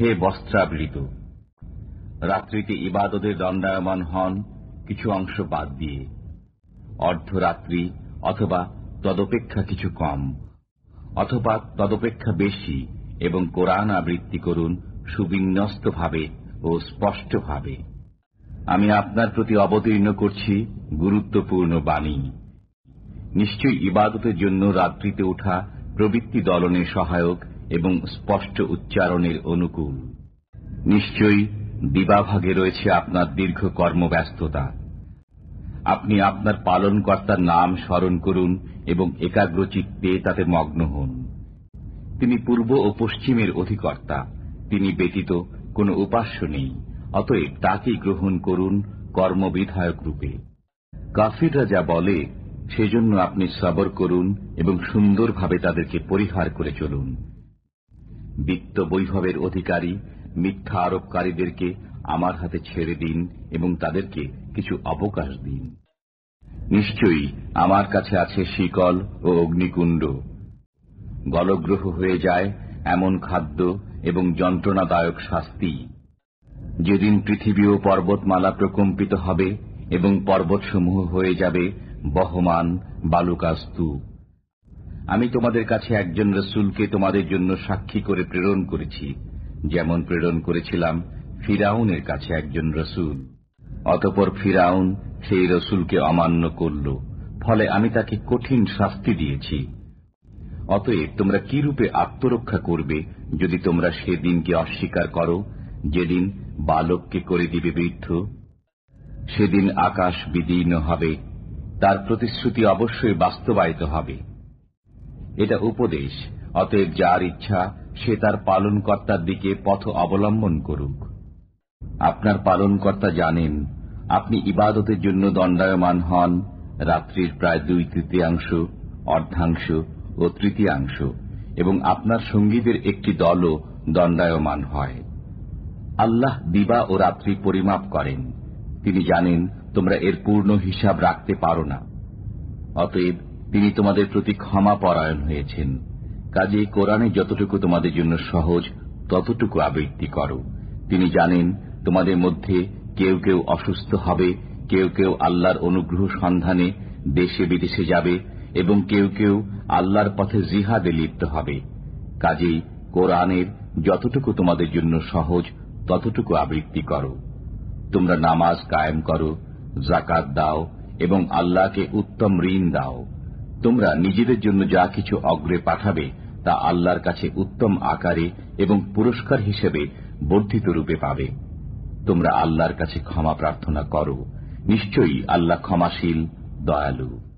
হে বস্ত্রাবৃত, রাত্রিতে ইবাদতের দণ্ডায়মান হন কিছু অংশ বাদ দিয়ে। অর্ধরাত্রি অথবা তদপেক্ষা কিছু কম, অথবা তদপেক্ষা বেশি এবং কোরআন আবৃত্তি করুন সুবিন্যস্তভাবে ও স্পষ্টভাবে। আমি আপনার প্রতি অবতীর্ণ করছি গুরুত্বপূর্ণ বাণী। নিশ্চয়ই ইবাদতের জন্য রাত্রিতে ওঠা প্রবৃত্তি দলনের সহায়ক এবং স্পষ্ট উচ্চারণের অনুকূল। নিশ্চয়ই দিবাভাগে রয়েছে আপনার দীর্ঘ কর্মব্যস্ততা। আপনি আপনার পালনকর্তার নাম স্মরণ করুন এবং একাগ্রচিত্তে তাতে মগ্ন হন। তিনি পূর্ব ও পশ্চিমের অধিকর্তা। তিনি ব্যতীত কোন উপাস্য নেই। অতএব তাকেই গ্রহণ করুন কর্মবিধায়ক রূপে। কাফিররা যা বলে, সেজন্য আপনি সবর করুন এবং সুন্দরভাবে তাদেরকে পরিহার করে চলুন। বিত্ত বৈভবের অধিকারী, মিথ্যা আরোপকারীদেরকে আমার হাতে ছেড়ে দিন এবং তাদেরকে কিছু অবকাশ দিন। নিশ্চয়ই আমার কাছে আছে শিকল ও অগ্নিকুণ্ড। গলগ্রহ হয়ে যায় এমন খাদ্য এবং যন্ত্রণাদায়ক শাস্তি। যেদিন পৃথিবী ও পর্বতমালা প্রকম্পিত হবে এবং পর্বতসমূহ হয়ে যাবে বহমান বালুকাস্তু আমি তোমাদের কাছে একজন রসুলকে তোমাদের জন্য সাক্ষী করে প্রেরণ করেছি। যেমন প্রেরণ করেছিলাম ফিরাউনের কাছে একজন রসুল। অতপর ফিরাউন সেই রসুলকে অমান্য করল, ফলে আমি তাকে কঠিন শাস্তি দিয়েছি। অতএব তোমরা কি রূপে আত্মরক্ষা করবে যদি তোমরা সেদিনকে অস্বীকার করো, যেদিন বালককে করে দিবে বৃদ্ধ? সেদিন আকাশ বিদীর্ণ হবে, তার প্রতিশ্রুতি অবশ্যই বাস্তবায়িত হবে। এটা উপদেশ, অতএব যার ইচ্ছা, সে তার পালনকর্তার দিকে পথ অবলম্বন করুক। আপনার পালনকর্তা জানেন, আপনি ইবাদতের জন্য দণ্ডায়মান হন, রাত্রির প্রায় দুই তৃতীয়াংশ, অর্ধাংশ ও তৃতীয়াংশ, এবং আপনার সঙ্গীদের একটি দলও দণ্ডায়মান হয়। আল্লাহ দিবা ও রাত্রি পরিমাপ করেন। তিনি জানেন, তোমরা এর পূর্ণ হিসাব রাখতে পারো না। অতএব তিনি তোমাদের প্রতি ক্ষমা পরায়ণ হয়েছেন। কাজে কোরআনে যতটুকু তোমাদের জন্য সহজ, ততটুকু আবৃত্তি করো। তিনি জানেন, তোমাদের মধ্যে কেউ কেউ অসুস্থ হবে, কেউ কেউ আল্লাহর অনুগ্রহ সন্ধানে দেশে বিদেশে যাবে, এবং কেউ কেউ আল্লাহর পথে জিহাদে লিপ্ত হবে। কাজেই কোরআনের যতটুকু তোমাদের জন্য সহজ, ততটুকু আবৃত্তি করো। তোমরা নামাজ কায়েম করো জাকাত দাও, এবং আল্লাহকে উত্তম ঋণ দাও। তোমরা নিজেদের জন্য যা কিছু অগ্রে পাঠাবে, তা আল্লাহর কাছে উত্তম আকারে এবং পুরস্কার হিসেবে বর্ধিত রূপে পাবে। তোমরা আল্লাহর কাছে ক্ষমা প্রার্থনা করো। নিশ্চয়ই আল্লাহ ক্ষমাশীল, দয়ালু।